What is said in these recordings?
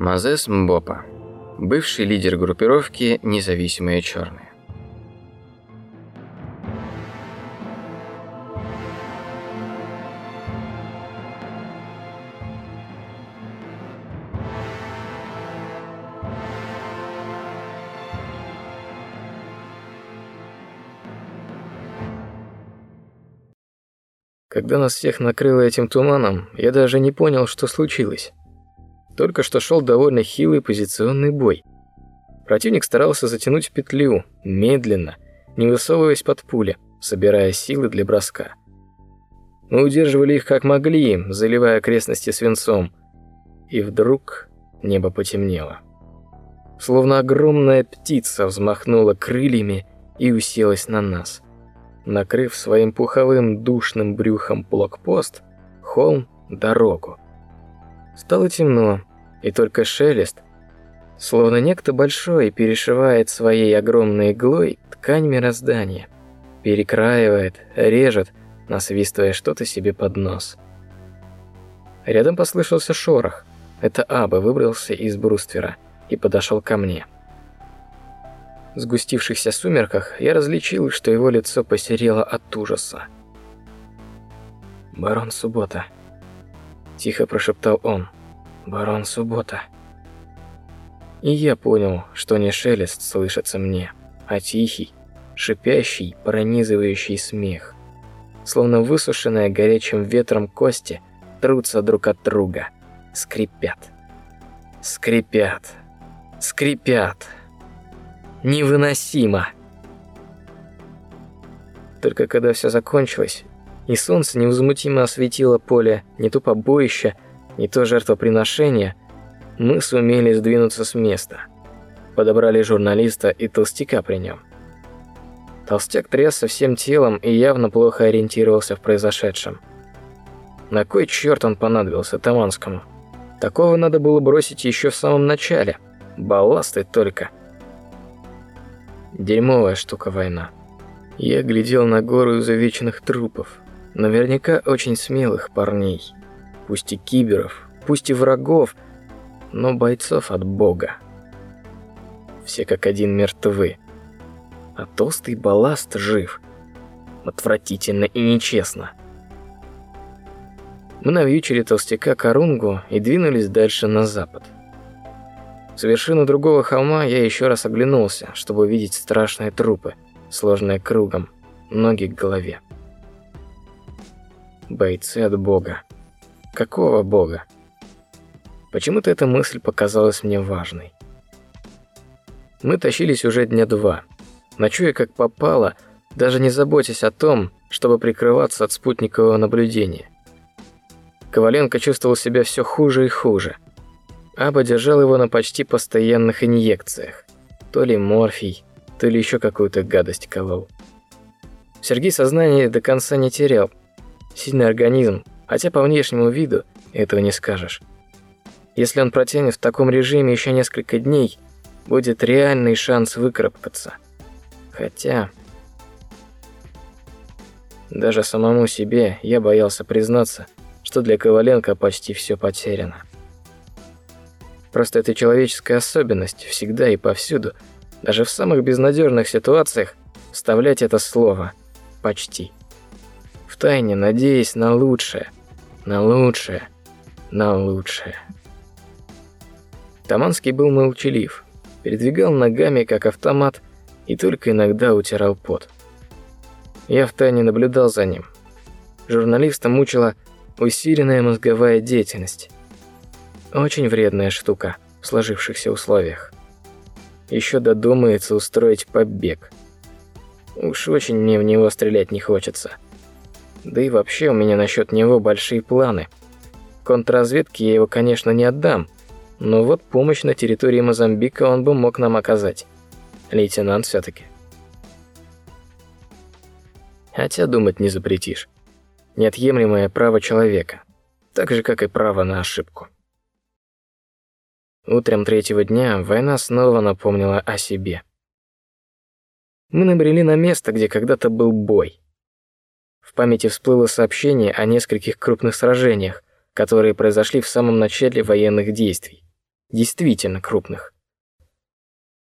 Мазес Мбопа, бывший лидер группировки «Независимые черные». Когда нас всех накрыло этим туманом, я даже не понял, что случилось. Только что шел довольно хилый позиционный бой. Противник старался затянуть петлю, медленно, не высовываясь под пули, собирая силы для броска. Мы удерживали их как могли, заливая окрестности свинцом. И вдруг небо потемнело. Словно огромная птица взмахнула крыльями и уселась на нас накрыв своим пуховым душным брюхом блокпост, холм, дорогу. Стало темно, и только шелест, словно некто большой перешивает своей огромной иглой ткань мироздания, перекраивает, режет, насвистывая что-то себе под нос. Рядом послышался шорох. Это Аба выбрался из бруствера и подошел ко мне. В сгустившихся сумерках я различил, что его лицо посерело от ужаса. «Барон Суббота», — тихо прошептал он. «Барон Суббота». И я понял, что не шелест слышится мне, а тихий, шипящий, пронизывающий смех. Словно высушенные горячим ветром кости трутся друг от друга, скрипят. Скрипят. Скрипят невыносимо. Только когда все закончилось, и солнце невозмутимо осветило поле не то побоища, не то жертвоприношения, мы сумели сдвинуться с места. Подобрали журналиста и толстяка при нем. Толстяк трясся всем телом и явно плохо ориентировался в произошедшем. На кой черт он понадобился Таманскому? Такого надо было бросить еще в самом начале. Балласты только. Дерьмовая штука война. Я глядел на гору изувеченных трупов, наверняка очень смелых парней, пусть и киберов, пусть и врагов, но бойцов от Бога. Все как один мертвы, а толстый балласт жив. Отвратительно и нечестно. Мы навьючили толстяка Корунгу и двинулись дальше на запад. С вершины другого холма я еще раз оглянулся, чтобы увидеть страшные трупы, сложные кругом, ноги к голове. Бойцы от Бога. Какого Бога? Почему-то эта мысль показалась мне важной. Мы тащились уже дня два, ночуя как попало, даже не заботясь о том, чтобы прикрываться от спутникового наблюдения. Коваленко чувствовал себя все хуже и хуже – Аба держал его на почти постоянных инъекциях. То ли морфий, то ли еще какую-то гадость колол. Сергей сознание до конца не терял. Сильный организм, хотя по внешнему виду этого не скажешь. Если он протянет в таком режиме еще несколько дней, будет реальный шанс выкарабкаться. Хотя... Даже самому себе я боялся признаться, что для Коваленко почти все потеряно. Просто это человеческая особенность всегда и повсюду, даже в самых безнадежных ситуациях, вставлять это слово «почти». Втайне надеясь на лучшее, на лучшее, на лучшее. Таманский был молчалив, передвигал ногами как автомат и только иногда утирал пот. Я втайне наблюдал за ним. Журналиста мучила усиленная мозговая деятельность. Очень вредная штука в сложившихся условиях. Еще додумается устроить побег. Уж очень мне в него стрелять не хочется. Да и вообще у меня насчет него большие планы. Контрразведке я его, конечно, не отдам, но вот помощь на территории Мозамбика он бы мог нам оказать. Лейтенант все-таки. Хотя думать не запретишь. Неотъемлемое право человека, так же как и право на ошибку. Утром третьего дня война снова напомнила о себе. Мы набрели на место, где когда-то был бой. В памяти всплыло сообщение о нескольких крупных сражениях, которые произошли в самом начале военных действий. действительно крупных.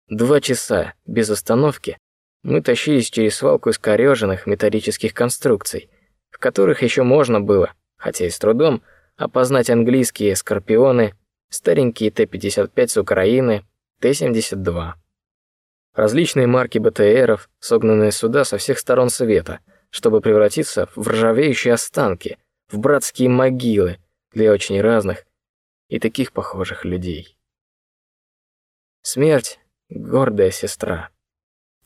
Два часа без остановки мы тащились через свалку искореженных металлических конструкций, в которых еще можно было, хотя и с трудом, опознать английские скорпионы, старенькие Т-55 с Украины, Т-72. Различные марки БТРов, согнанные сюда со всех сторон света, чтобы превратиться в ржавеющие останки, в братские могилы для очень разных и таких похожих людей. Смерть — гордая сестра.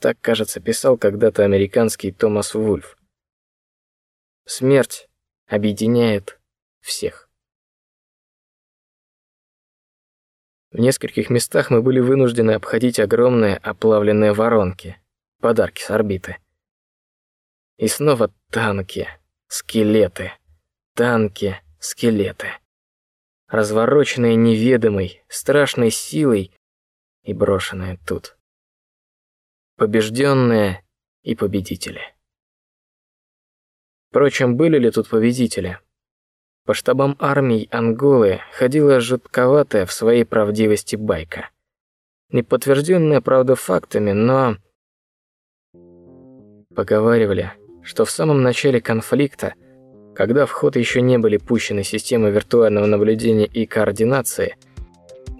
Так, кажется, писал когда-то американский Томас Вульф. Смерть объединяет всех. В нескольких местах мы были вынуждены обходить огромные оплавленные воронки, подарки с орбиты. И снова танки, скелеты, танки, скелеты. Развороченные неведомой, страшной силой и брошенные тут побежденные и победители. Впрочем, были ли тут победители? По штабам армий Анголы ходила жутковатая в своей правдивости байка. Не подтвержденная, правда, фактами, но... Поговаривали, что в самом начале конфликта, когда в ход еще не были пущены системы виртуального наблюдения и координации,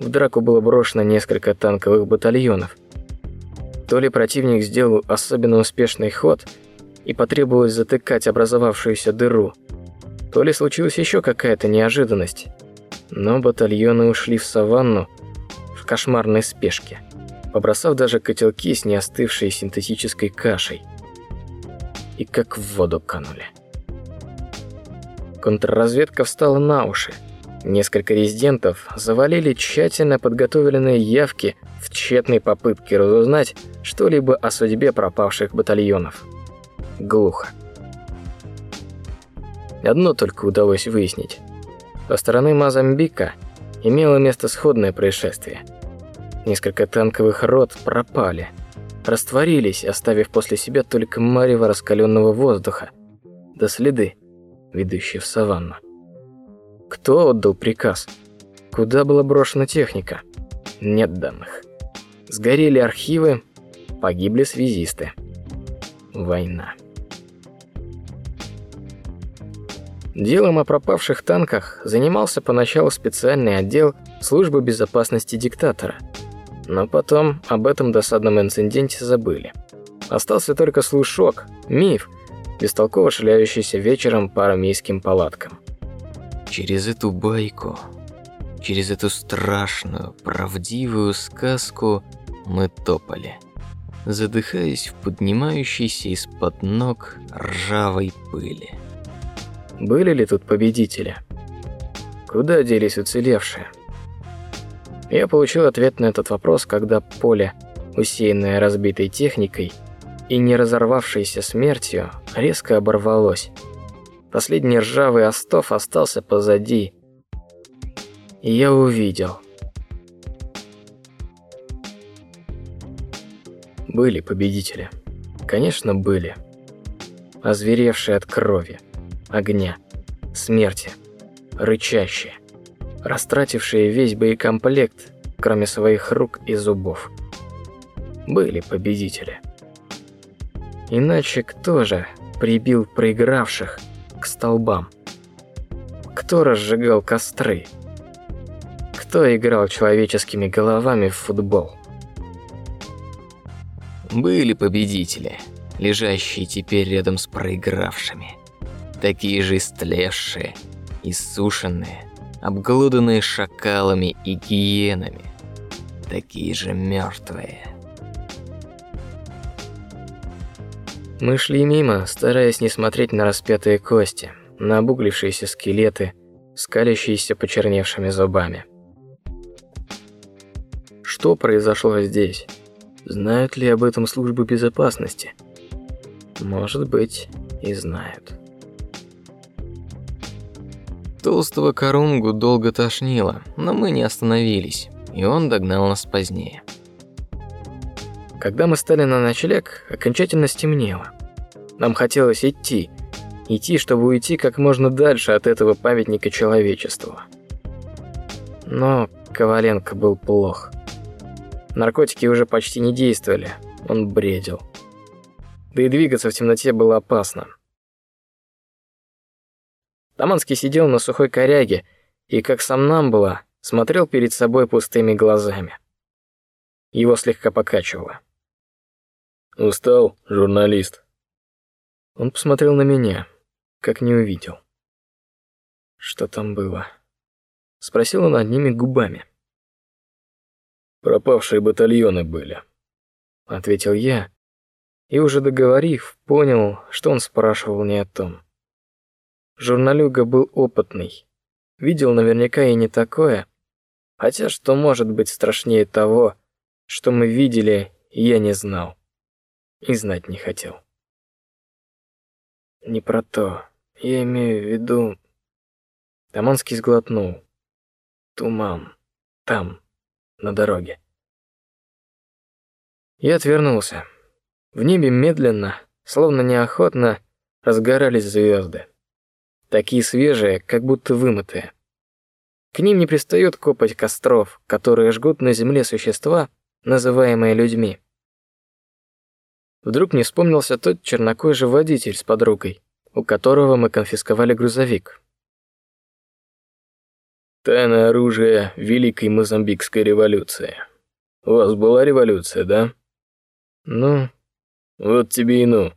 в драку было брошено несколько танковых батальонов, то ли противник сделал особенно успешный ход и потребовалось затыкать образовавшуюся дыру, то ли случилась еще какая-то неожиданность. Но батальоны ушли в саванну в кошмарной спешке, побросав даже котелки с неостывшей синтетической кашей. И как в воду канули. Контрразведка встала на уши. Несколько резидентов завалили тщательно подготовленные явки в тщетной попытке разузнать что-либо о судьбе пропавших батальонов. Глухо. Одно только удалось выяснить. Со стороны Мозамбика имело место сходное происшествие. Несколько танковых рот пропали, растворились, оставив после себя только марево раскаленного воздуха, да следы, ведущие в саванну. Кто отдал приказ? Куда была брошена техника? Нет данных. Сгорели архивы, погибли связисты. Война. Делом о пропавших танках занимался поначалу специальный отдел службы безопасности диктатора. Но потом об этом досадном инциденте забыли. Остался только слушок, миф, бестолково шляющийся вечером по армейским палаткам. Через эту байку, через эту страшную, правдивую сказку мы топали, задыхаясь в поднимающейся из-под ног ржавой пыли. Были ли тут победители? Куда делись уцелевшие? Я получил ответ на этот вопрос, когда поле, усеянное разбитой техникой и не разорвавшееся смертью, резко оборвалось. Последний ржавый остов остался позади. И я увидел. Были победители. Конечно, были. Озверевшие от крови, огня, смерти, рычащие, растратившие весь боекомплект, кроме своих рук и зубов. Были победители. Иначе кто же прибил проигравших – к столбам? Кто разжигал костры? Кто играл человеческими головами в футбол? Были победители, лежащие теперь рядом с проигравшими. Такие же истлевшие, иссушенные, обглоданные шакалами и гиенами. Такие же мертвые. Мы шли мимо, стараясь не смотреть на распятые кости, на обуглившиеся скелеты, скалящиеся почерневшими зубами. Что произошло здесь? Знают ли об этом службы безопасности? Может быть, и знают. Толстого корунгу долго тошнило, но мы не остановились, и он догнал нас позднее. Когда мы стали на ночлег, окончательно стемнело. Нам хотелось идти, идти, чтобы уйти как можно дальше от этого памятника человечеству. Но Коваленко был плох. Наркотики уже почти не действовали, он бредил. Да и двигаться в темноте было опасно. Таманский сидел на сухой коряге и, как сам нам было, смотрел перед собой пустыми глазами. Его слегка покачивало. «Устал, журналист?» Он посмотрел на меня, как не увидел. Что там было? Спросил он одними губами. Пропавшие батальоны были, ответил я, и уже договорив, понял, что он спрашивал не о том. Журналюга был опытный, видел наверняка и не такое, хотя что может быть страшнее того, что мы видели, я не знал и знать не хотел. Не про то. Я имею в виду. Таманский сглотнул. Туман. Там на дороге. Я отвернулся. В небе медленно, словно неохотно, разгорались звезды. Такие свежие, как будто вымытые. К ним не пристает копоть костров, которые жгут на земле существа, называемые людьми. Вдруг мне вспомнился тот чернокожий водитель с подругой, у которого мы конфисковали грузовик. Тайное оружие Великой Мозамбикской революции. У вас была революция, да? Ну, вот тебе и ну.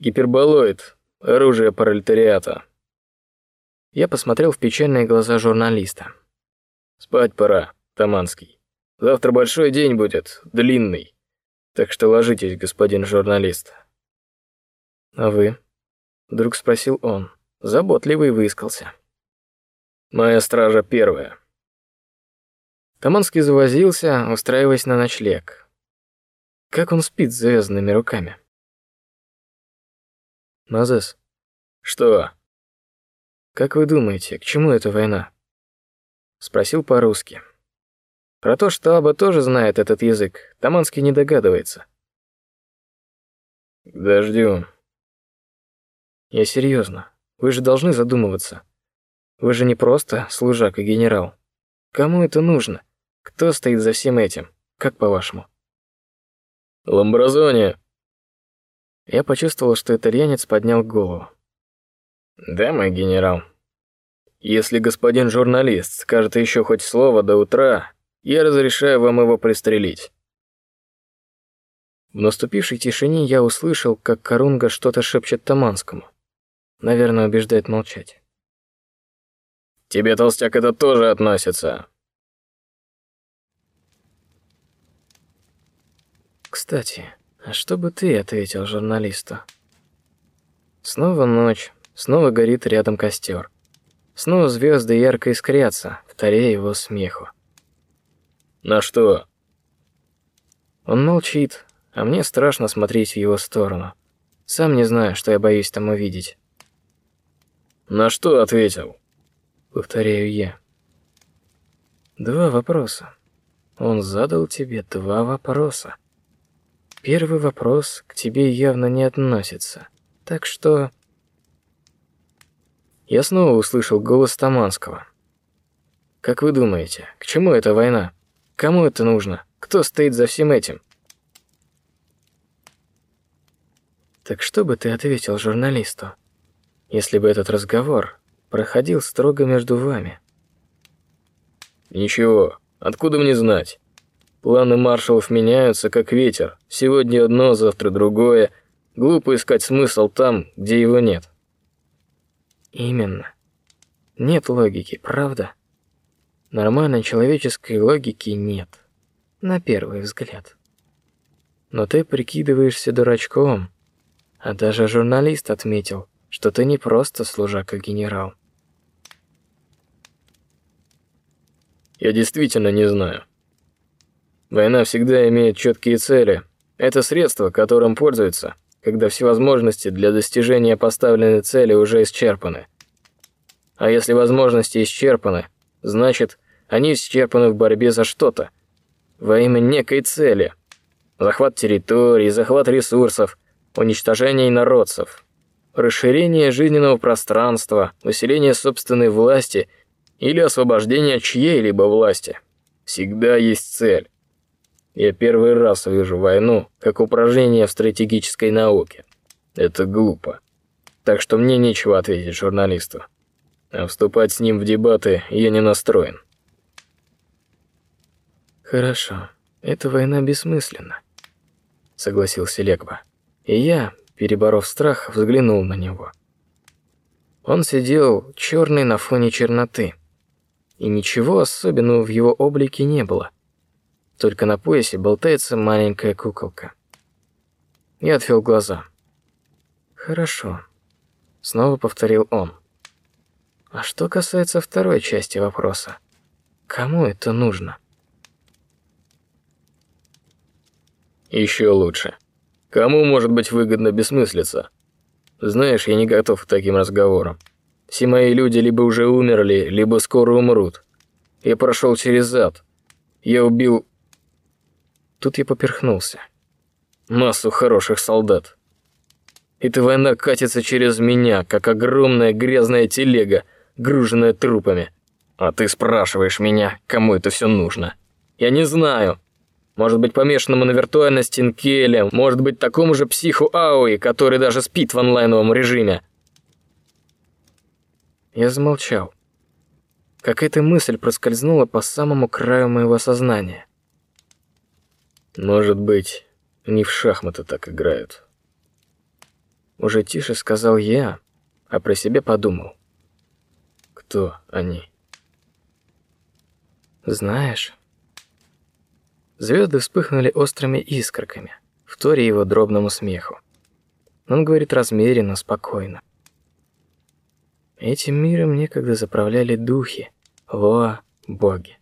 Гиперболоид, оружие пролетариата. Я посмотрел в печальные глаза журналиста. Спать пора, Таманский. Завтра большой день будет, длинный. Так что ложитесь, господин журналист. А вы? Вдруг спросил он. Заботливый выискался. Моя стража первая. Таманский завозился, устраиваясь на ночлег. Как он спит с завязанными руками? Мазес. Что? Как вы думаете, к чему эта война? Спросил по-русски. Про то, что Аба тоже знает этот язык, Таманский не догадывается. Дождем. Я серьезно. Вы же должны задумываться. Вы же не просто служак и генерал. Кому это нужно? Кто стоит за всем этим? Как по-вашему? Ламбразони. Я почувствовал, что итальянец поднял голову. Да, мой генерал. Если господин журналист скажет еще хоть слово до утра, я разрешаю вам его пристрелить. В наступившей тишине я услышал, как Корунга что-то шепчет Таманскому. Наверное, убеждает молчать. Тебе, толстяк, это тоже относится. Кстати, а что бы ты ответил журналисту? Снова ночь, снова горит рядом костер. Снова звезды ярко искрятся, вторя его смеху. На что? Он молчит, а мне страшно смотреть в его сторону. Сам не знаю, что я боюсь там увидеть. На что ответил? повторяю я. Два вопроса. Он задал тебе два вопроса. Первый вопрос к тебе явно не относится, так что я снова услышал голос Таманского. Как вы думаете, к чему эта война? Кому это нужно? Кто стоит за всем этим? Так что бы ты ответил журналисту, если бы этот разговор проходил строго между вами. Ничего, откуда мне знать? Планы маршалов меняются как ветер. Сегодня одно, завтра другое. Глупо искать смысл там, где его нет. Именно. Нет логики, правда? Нормальной человеческой логики нет. На первый взгляд. Но ты прикидываешься дурачком. А даже журналист отметил, что ты не просто служак, а генерал. Я действительно не знаю. Война всегда имеет четкие цели. Это средство, которым пользуются, когда все возможности для достижения поставленной цели уже исчерпаны. А если возможности исчерпаны, значит, они исчерпаны в борьбе за что-то, во имя некой цели. Захват территорий, захват ресурсов, уничтожение инородцев, расширение жизненного пространства, усиление собственной власти или освобождение чьей-либо власти. Всегда есть цель. Я первый раз вижу войну как упражнение в стратегической науке. Это глупо. Так что мне нечего ответить журналисту. А вступать с ним в дебаты я не настроен. Хорошо. Эта война бессмысленна, согласился Легба. И я, переборов страх, взглянул на него. Он сидел черный на фоне черноты, и ничего особенного в его облике не было. Только на поясе болтается маленькая куколка. Я отвел глаза. Хорошо, снова повторил он. А что касается второй части вопроса, кому это нужно? Еще лучше. Кому может быть выгодно бессмыслица? Знаешь, я не готов к таким разговорам. Все мои люди либо уже умерли, либо скоро умрут. Я прошел через ад. Я убил... Тут я поперхнулся. Массу хороших солдат. Эта война катится через меня, как огромная грязная телега, груженная трупами. А ты спрашиваешь меня, кому это все нужно? Я не знаю. Может быть, помешанному на виртуальности Инкеле, может быть, такому же психу Ауи, который даже спит в онлайновом режиме. Я замолчал. Какая-то мысль проскользнула по самому краю моего сознания. Может быть, не в шахматы так играют. Уже тише сказал я, а про себя подумал. Кто они? Знаешь, Звезды вспыхнули острыми искорками, в торе его дробному смеху. Он говорит размеренно, спокойно. Этим миром некогда заправляли духи, Лоа, боги.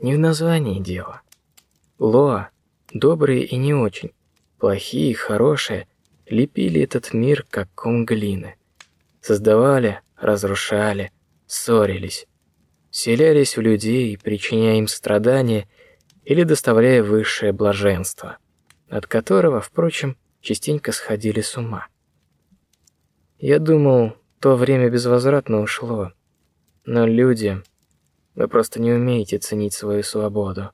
Не в названии дело. Лоа, добрые и не очень, плохие и хорошие, лепили этот мир как ком глины. Создавали, разрушали, ссорились, селялись в людей, причиняя им страдания или доставляя высшее блаженство, от которого, впрочем, частенько сходили с ума. Я думал, то время безвозвратно ушло, но люди, вы просто не умеете ценить свою свободу.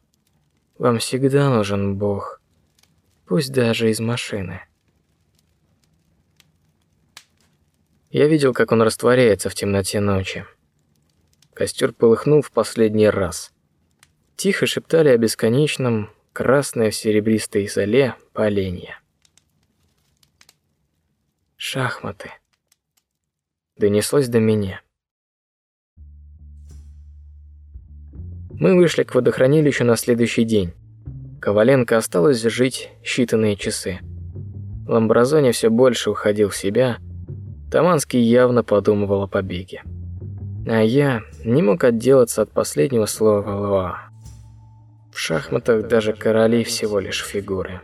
Вам всегда нужен Бог, пусть даже из машины. Я видел, как он растворяется в темноте ночи. Костер полыхнул в последний раз. Тихо шептали о бесконечном, красное в серебристой золе поленья. Шахматы. Донеслось до меня. Мы вышли к водохранилищу на следующий день. Коваленко осталось жить считанные часы. Ламбразони все больше уходил в себя. Таманский явно подумывал о побеге. А я не мог отделаться от последнего слова Лоа. В шахматах даже короли всего лишь фигуры.